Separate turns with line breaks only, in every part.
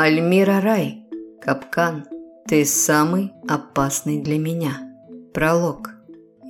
Альмира Рай. Капкан. Ты самый опасный для меня. Пролог.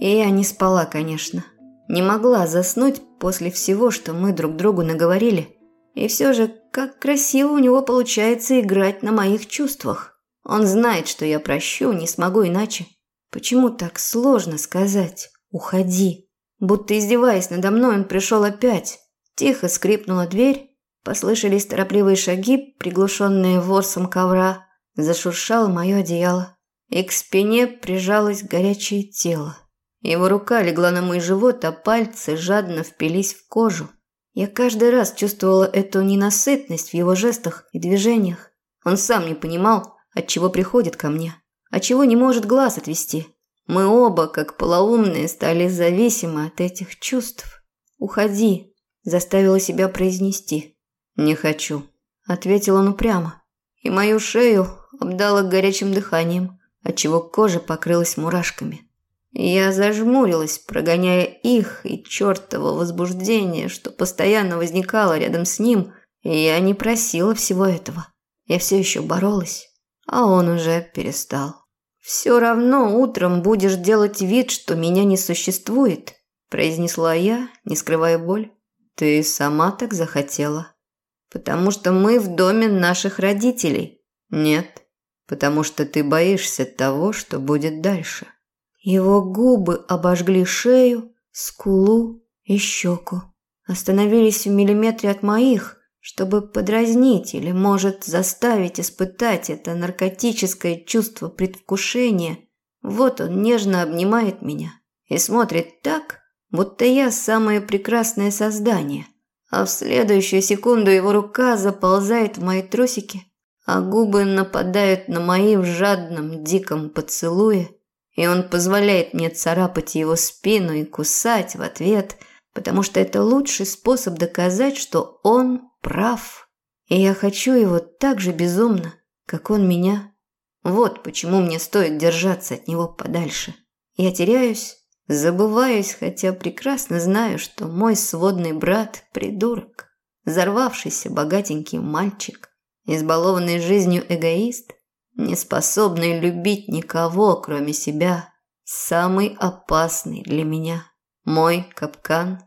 И я не спала, конечно. Не могла заснуть после всего, что мы друг другу наговорили. И все же, как красиво у него получается играть на моих чувствах. Он знает, что я прощу, не смогу иначе. Почему так сложно сказать «уходи»? Будто издеваясь надо мной, он пришел опять. Тихо скрипнула дверь, послышались торопливые шаги, приглушенные ворсом ковра. Зашуршало мое одеяло, и к спине прижалось горячее тело. Его рука легла на мой живот, а пальцы жадно впились в кожу. Я каждый раз чувствовала эту ненасытность в его жестах и движениях. Он сам не понимал, от чего приходит ко мне, от чего не может глаз отвести. Мы оба, как полоумные, стали зависимы от этих чувств. «Уходи», – заставила себя произнести. «Не хочу», – ответил он упрямо. И мою шею обдало горячим дыханием, отчего кожа покрылась мурашками. Я зажмурилась, прогоняя их и чертово возбуждение, что постоянно возникало рядом с ним, и я не просила всего этого. Я все еще боролась, а он уже перестал. «Все равно утром будешь делать вид, что меня не существует», произнесла я, не скрывая боль. «Ты сама так захотела?» «Потому что мы в доме наших родителей». «Нет, потому что ты боишься того, что будет дальше». Его губы обожгли шею, скулу и щеку. Остановились в миллиметре от моих, чтобы подразнить или, может, заставить испытать это наркотическое чувство предвкушения. Вот он нежно обнимает меня и смотрит так, будто я самое прекрасное создание. А в следующую секунду его рука заползает в мои трусики, а губы нападают на мои в жадном диком поцелуе – и он позволяет мне царапать его спину и кусать в ответ, потому что это лучший способ доказать, что он прав. И я хочу его так же безумно, как он меня. Вот почему мне стоит держаться от него подальше. Я теряюсь, забываюсь, хотя прекрасно знаю, что мой сводный брат – придурок, взорвавшийся богатенький мальчик, избалованный жизнью эгоист, не способный любить никого, кроме себя, самый опасный для меня. Мой капкан